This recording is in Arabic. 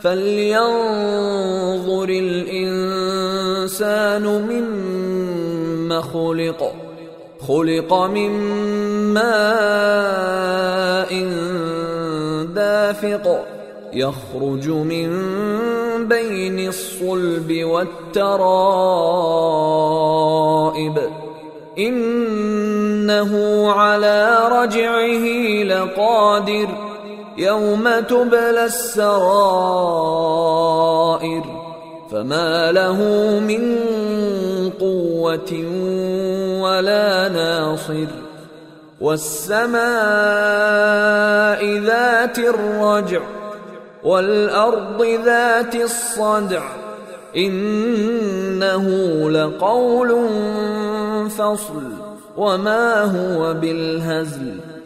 فلينظر الانسان مما خلق خلق من ماء دافق يخرج من بين الصلب والترائب انه على رجعه لقادر يوم تبلى السرائر فما له من قوة ولا ناصر والسماء ذات الرجع والأرض ذات الصدع إنه لقول فصل وما هو بالهزل